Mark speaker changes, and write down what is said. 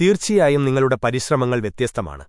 Speaker 1: തീർച്ചയായും നിങ്ങളുടെ പരിശ്രമങ്ങൾ വ്യത്യസ്തമാണ്.